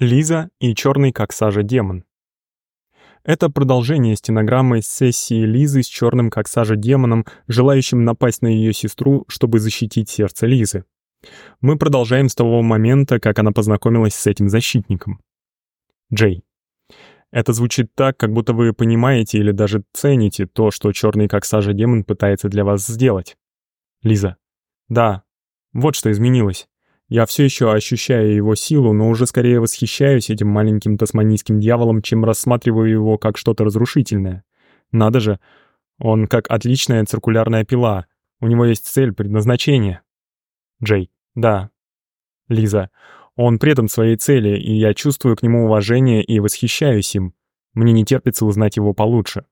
Лиза и черный как сажа демон. Это продолжение стенограммы сессии Лизы с черным как сажа демоном, желающим напасть на ее сестру, чтобы защитить сердце Лизы. Мы продолжаем с того момента, как она познакомилась с этим защитником. Джей. Это звучит так, как будто вы понимаете или даже цените то, что черный как сажа демон пытается для вас сделать. Лиза. Да, вот что изменилось. Я все еще ощущаю его силу, но уже скорее восхищаюсь этим маленьким тасманийским дьяволом, чем рассматриваю его как что-то разрушительное. Надо же, он как отличная циркулярная пила. У него есть цель, предназначение. Джей. Да. Лиза. Он предан своей цели, и я чувствую к нему уважение и восхищаюсь им. Мне не терпится узнать его получше.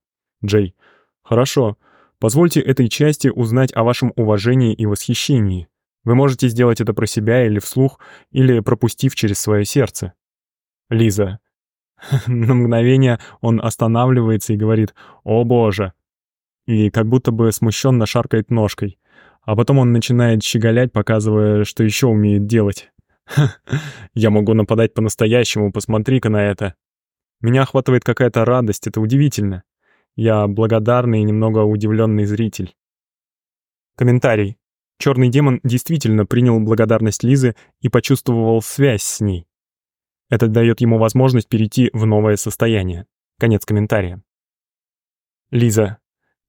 Джей. Хорошо. Позвольте этой части узнать о вашем уважении и восхищении. Вы можете сделать это про себя или вслух, или пропустив через свое сердце. Лиза. На мгновение он останавливается и говорит «О боже!» и как будто бы смущенно шаркает ножкой. А потом он начинает щеголять, показывая, что еще умеет делать. Я могу нападать по-настоящему, посмотри-ка на это. Меня охватывает какая-то радость, это удивительно. Я благодарный и немного удивленный зритель. Комментарий. Черный демон действительно принял благодарность Лизы и почувствовал связь с ней. Это дает ему возможность перейти в новое состояние. Конец комментария. Лиза.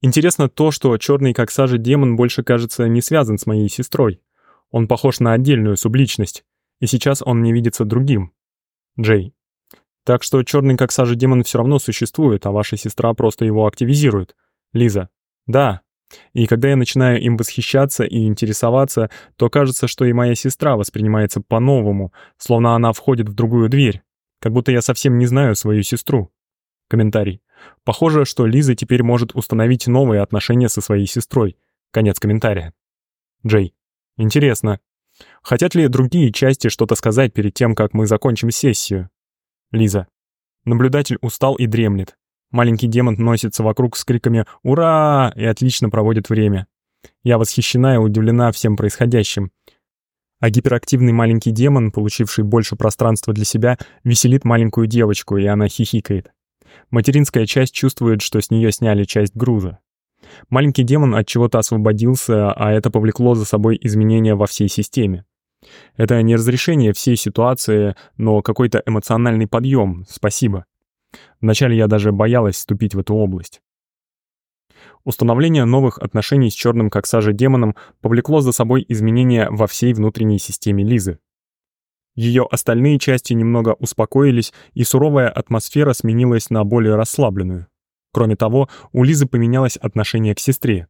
Интересно то, что черный как сажа демон больше, кажется, не связан с моей сестрой. Он похож на отдельную субличность, и сейчас он мне видится другим. Джей. Так что черный как сажа демон все равно существует, а ваша сестра просто его активизирует. Лиза. Да, и когда я начинаю им восхищаться и интересоваться, то кажется, что и моя сестра воспринимается по-новому, словно она входит в другую дверь, как будто я совсем не знаю свою сестру. Комментарий. Похоже, что Лиза теперь может установить новые отношения со своей сестрой. Конец комментария. Джей. Интересно. Хотят ли другие части что-то сказать перед тем, как мы закончим сессию? Лиза. Наблюдатель устал и дремлет. Маленький демон носится вокруг с криками «Ура!» и отлично проводит время. Я восхищена и удивлена всем происходящим. А гиперактивный маленький демон, получивший больше пространства для себя, веселит маленькую девочку, и она хихикает. Материнская часть чувствует, что с нее сняли часть груза. Маленький демон от чего-то освободился, а это повлекло за собой изменения во всей системе. Это не разрешение всей ситуации, но какой-то эмоциональный подъем. Спасибо. Вначале я даже боялась вступить в эту область. Установление новых отношений с черным как сажа демоном повлекло за собой изменения во всей внутренней системе Лизы. Ее остальные части немного успокоились, и суровая атмосфера сменилась на более расслабленную. Кроме того, у Лизы поменялось отношение к сестре.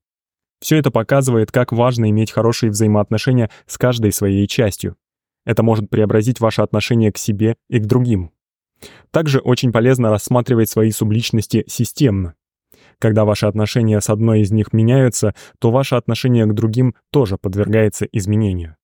Все это показывает, как важно иметь хорошие взаимоотношения с каждой своей частью. Это может преобразить ваше отношение к себе и к другим. Также очень полезно рассматривать свои субличности системно. Когда ваши отношения с одной из них меняются, то ваше отношение к другим тоже подвергается изменению.